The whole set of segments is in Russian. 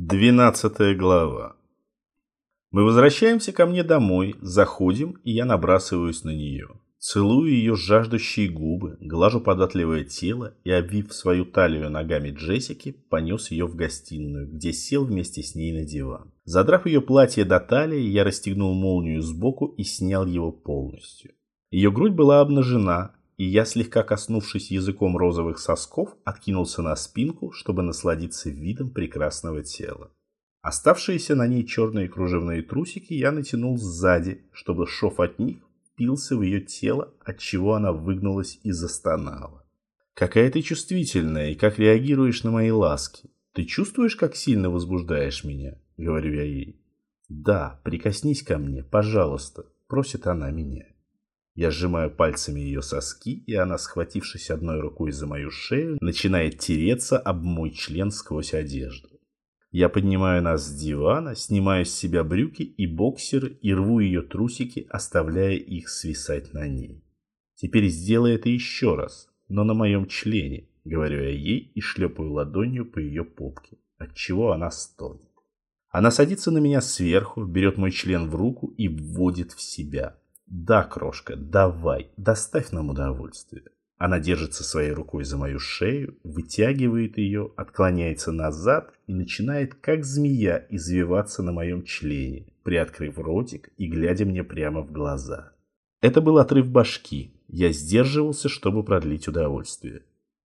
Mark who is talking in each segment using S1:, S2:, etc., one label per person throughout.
S1: Двенадцатая глава. Мы возвращаемся ко мне домой, заходим, и я набрасываюсь на нее. Целую ее жаждущие губы, глажу податливое тело и, обвив свою талию ногами Джессики, понес ее в гостиную, где сел вместе с ней на диван. Задрав ее платье до талии, я расстегнул молнию сбоку и снял его полностью. Ее грудь была обнажена, и я, слегка коснувшись языком розовых сосков, откинулся на спинку, чтобы насладиться видом прекрасного тела. Оставшиеся на ней черные кружевные трусики я натянул сзади, чтобы шов от них впился в ее тело, отчего она выгнулась и застонала. «Какая ты чувствительная и как реагируешь на мои ласки. Ты чувствуешь, как сильно возбуждаешь меня?» — говорю я ей. «Да, прикоснись ко мне, пожалуйста», — просит она меня. Я сжимаю пальцами ее соски, и она, схватившись одной рукой за мою шею, начинает тереться об мой член сквозь одежду. Я поднимаю нас с дивана, снимаю с себя брюки и боксеры и рву ее трусики, оставляя их свисать на ней. Теперь сделай это еще раз, но на моем члене, говорю я ей и шлепаю ладонью по ее попке, отчего она стонет. Она садится на меня сверху, берет мой член в руку и вводит в себя. Да, крошка, давай, доставь нам удовольствие. Она держится своей рукой за мою шею, вытягивает ее, отклоняется назад и начинает, как змея, извиваться на моем члене, приоткрыв ротик и глядя мне прямо в глаза. Это был отрыв башки. Я сдерживался, чтобы продлить удовольствие.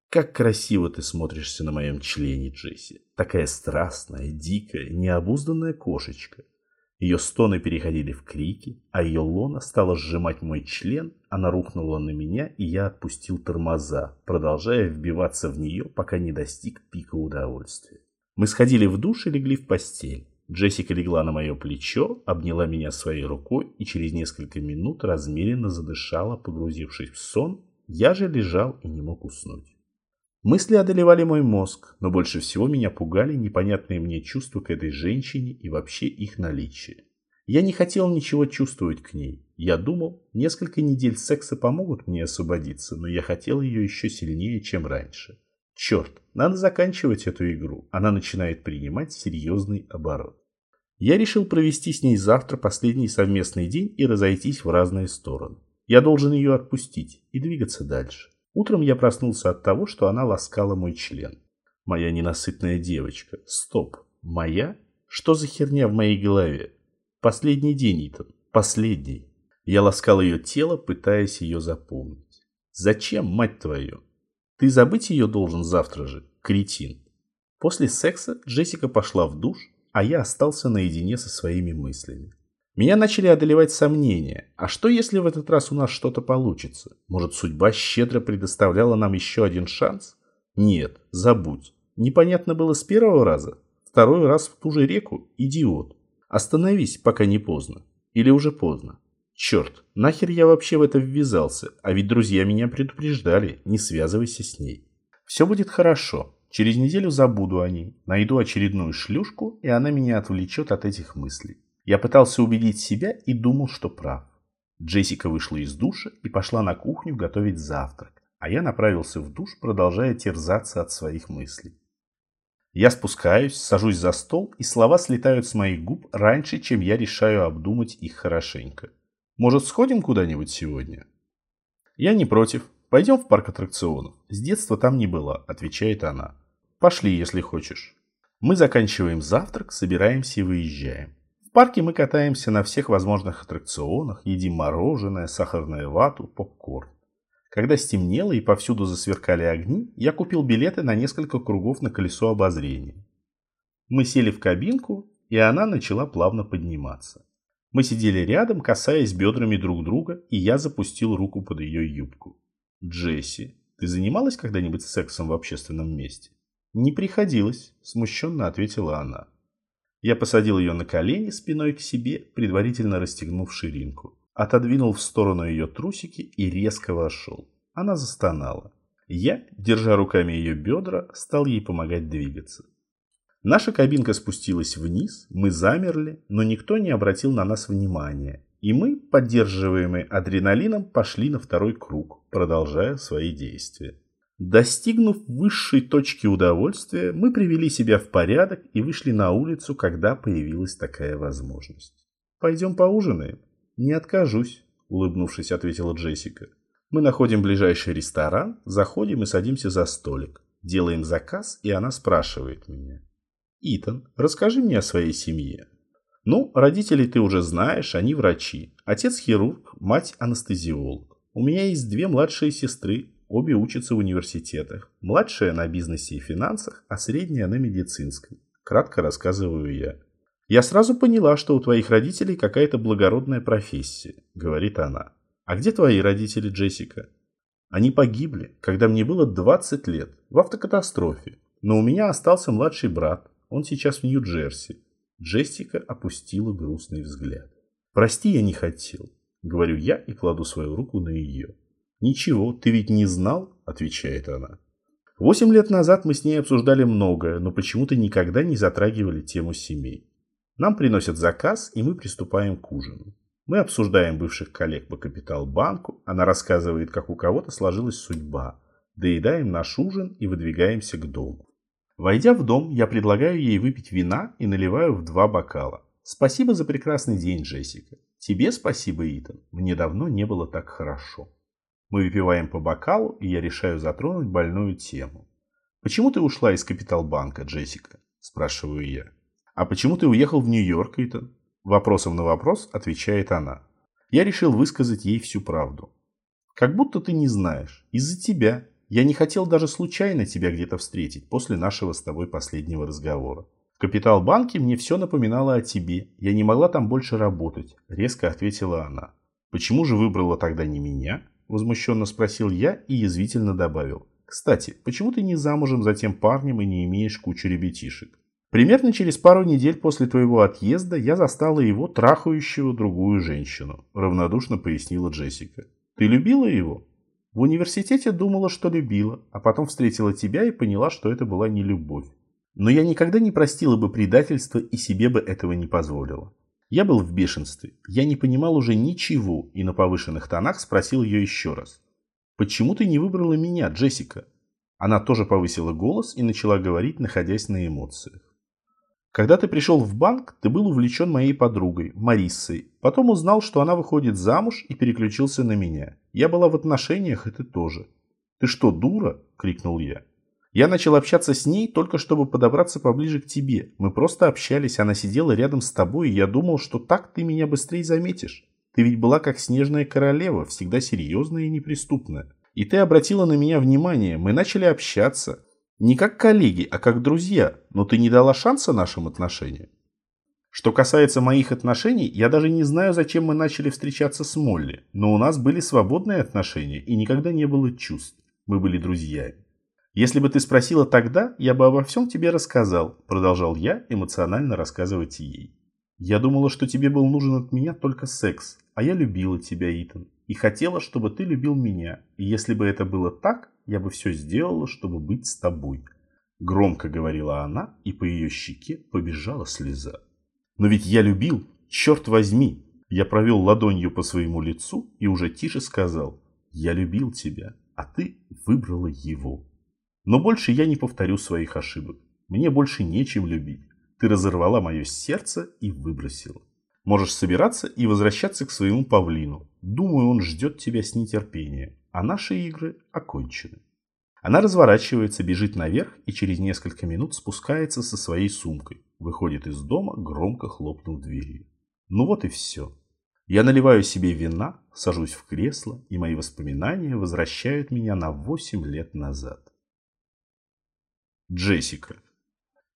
S1: Как красиво ты смотришься на моем члене, Джесси. Такая страстная, дикая, необузданная кошечка. Ее стоны переходили в крики, а ее лона стала сжимать мой член, она рухнула на меня, и я отпустил тормоза, продолжая вбиваться в нее, пока не достиг пика удовольствия. Мы сходили в душ и легли в постель. Джессика легла на мое плечо, обняла меня своей рукой и через несколько минут размеренно задышала, погрузившись в сон. Я же лежал и не мог уснуть. Мысли одолевали мой мозг, но больше всего меня пугали непонятные мне чувства к этой женщине и вообще их наличие. Я не хотел ничего чувствовать к ней. Я думал, несколько недель секса помогут мне освободиться, но я хотел ее еще сильнее, чем раньше. Черт, надо заканчивать эту игру. Она начинает принимать серьезный оборот. Я решил провести с ней завтра последний совместный день и разойтись в разные стороны. Я должен ее отпустить и двигаться дальше. Утром я проснулся от того, что она ласкала мой член. Моя ненасытная девочка. Стоп. Моя? Что за херня в моей голове? Последний день, Итан. Последний. Я ласкал ее тело, пытаясь ее запомнить. Зачем, мать твою? Ты забыть ее должен завтра же, кретин. После секса Джессика пошла в душ, а я остался наедине со своими мыслями. Меня начали одолевать сомнения. А что, если в этот раз у нас что-то получится? Может, судьба щедро предоставляла нам еще один шанс? Нет, забудь. Непонятно было с первого раза. Второй раз в ту же реку? Идиот. Остановись, пока не поздно. Или уже поздно. Черт, нахер я вообще в это ввязался? А ведь друзья меня предупреждали, не связывайся с ней. Все будет хорошо. Через неделю забуду о ней, найду очередную шлюшку, и она меня отвлечет от этих мыслей. Я пытался убедить себя и думал, что прав. Джессика вышла из душа и пошла на кухню готовить завтрак, а я направился в душ, продолжая терзаться от своих мыслей. Я спускаюсь, сажусь за стол, и слова слетают с моих губ раньше, чем я решаю обдумать их хорошенько. Может, сходим куда-нибудь сегодня? Я не против. Пойдем в парк аттракционов. С детства там не была, отвечает она. Пошли, если хочешь. Мы заканчиваем завтрак, собираемся и выезжаем парке мы катаемся на всех возможных аттракционах, едим мороженое, сахарную вату, попкорн. Когда стемнело и повсюду засверкали огни, я купил билеты на несколько кругов на колесо обозрения. Мы сели в кабинку, и она начала плавно подниматься. Мы сидели рядом, касаясь бедрами друг друга, и я запустил руку под ее юбку. «Джесси, ты занималась когда-нибудь сексом в общественном месте?» «Не приходилось», – смущенно ответила она. Я посадил ее на колени спиной к себе, предварительно расстегнув ширинку. Отодвинул в сторону ее трусики и резко вошел. Она застонала. Я, держа руками ее бедра, стал ей помогать двигаться. Наша кабинка спустилась вниз, мы замерли, но никто не обратил на нас внимания. И мы, поддерживаемые адреналином, пошли на второй круг, продолжая свои действия. Достигнув высшей точки удовольствия, мы привели себя в порядок и вышли на улицу, когда появилась такая возможность. «Пойдем поужинаем?» «Не откажусь», — улыбнувшись, ответила Джессика. Мы находим ближайший ресторан, заходим и садимся за столик. Делаем заказ, и она спрашивает меня. «Итан, расскажи мне о своей семье». «Ну, родителей ты уже знаешь, они врачи. Отец хирург, мать анестезиолог. У меня есть две младшие сестры, обе учатся в университетах. Младшая на бизнесе и финансах, а средняя на медицинском. Кратко рассказываю я. «Я сразу поняла, что у твоих родителей какая-то благородная профессия», — говорит она. «А где твои родители, Джессика?» «Они погибли, когда мне было 20 лет, в автокатастрофе. Но у меня остался младший брат, он сейчас в Нью-Джерси. Джессика опустила грустный взгляд. «Прости, я не хотел», — говорю я и кладу свою руку на ее. «Ничего, ты ведь не знал?» — отвечает она. Восемь лет назад мы с ней обсуждали многое, но почему-то никогда не затрагивали тему семей. Нам приносят заказ, и мы приступаем к ужину. Мы обсуждаем бывших коллег по Капитал-банку, она рассказывает, как у кого-то сложилась судьба. Доедаем наш ужин и выдвигаемся к дому. Войдя в дом, я предлагаю ей выпить вина и наливаю в два бокала. Спасибо за прекрасный день, Джессика. Тебе спасибо, Итан. Мне давно не было так хорошо. Мы выпиваем по бокалу, и я решаю затронуть больную тему. «Почему ты ушла из Капитал-банка, Джессика?» – спрашиваю я. «А почему ты уехал в Нью-Йорк, Итан?» Вопросом на вопрос отвечает она. Я решил высказать ей всю правду. «Как будто ты не знаешь. Из-за тебя. Я не хотел даже случайно тебя где-то встретить после нашего с тобой последнего разговора. В Капитал-банке мне все напоминало о тебе. Я не могла там больше работать», – резко ответила она. «Почему же выбрала тогда не меня?» – возмущенно спросил я и язвительно добавил. «Кстати, почему ты не замужем за тем парнем и не имеешь кучу ребятишек?» Примерно через пару недель после твоего отъезда я застала его трахающего другую женщину, равнодушно пояснила Джессика. Ты любила его? В университете думала, что любила, а потом встретила тебя и поняла, что это была не любовь. Но я никогда не простила бы предательства и себе бы этого не позволила. Я был в бешенстве, я не понимал уже ничего и на повышенных тонах спросил ее еще раз. «Почему ты не выбрала меня, Джессика?» Она тоже повысила голос и начала говорить, находясь на эмоциях. Когда ты пришел в банк, ты был увлечен моей подругой, Мариссой. Потом узнал, что она выходит замуж и переключился на меня. Я была в отношениях, и ты тоже. Ты что, дура? Крикнул я. Я начал общаться с ней только чтобы подобраться поближе к тебе. Мы просто общались, она сидела рядом с тобой, и я думал, что так ты меня быстрее заметишь. Ты ведь была как снежная королева, всегда серьезная и неприступная. И ты обратила на меня внимание, мы начали общаться. Не как коллеги, а как друзья, но ты не дала шанса нашим отношениям. Что касается моих отношений, я даже не знаю, зачем мы начали встречаться с Молли, но у нас были свободные отношения и никогда не было чувств. Мы были друзьями. Если бы ты спросила тогда, я бы обо всем тебе рассказал, продолжал я эмоционально рассказывать ей. Я думала, что тебе был нужен от меня только секс, а я любила тебя, Итан, и хотела, чтобы ты любил меня. И если бы это было так, я бы все сделала, чтобы быть с тобой. Громко говорила она, и по ее щеке побежала слеза. Но ведь я любил, черт возьми. Я провел ладонью по своему лицу и уже тише сказал, я любил тебя, а ты выбрала его. Но больше я не повторю своих ошибок. Мне больше нечем любить. Ты разорвала мое сердце и выбросила. Можешь собираться и возвращаться к своему павлину. Думаю, он ждет тебя с нетерпением а наши игры окончены. Она разворачивается, бежит наверх и через несколько минут спускается со своей сумкой, выходит из дома, громко хлопнув дверью. Ну вот и все. Я наливаю себе вина, сажусь в кресло, и мои воспоминания возвращают меня на 8 лет назад. Джессика.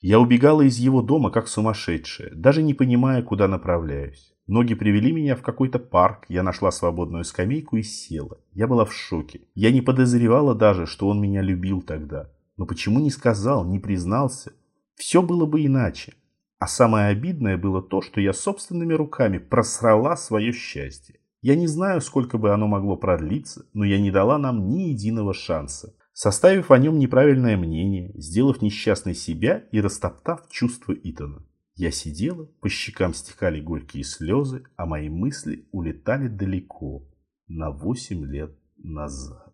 S1: Я убегала из его дома как сумасшедшая, даже не понимая, куда направляюсь. Ноги привели меня в какой-то парк, я нашла свободную скамейку и села. Я была в шоке. Я не подозревала даже, что он меня любил тогда. Но почему не сказал, не признался? Все было бы иначе. А самое обидное было то, что я собственными руками просрала свое счастье. Я не знаю, сколько бы оно могло продлиться, но я не дала нам ни единого шанса. Составив о нем неправильное мнение, сделав несчастной себя и растоптав чувства Итана. Я сидела, по щекам стекали горькие слезы, а мои мысли улетали далеко, на восемь лет назад.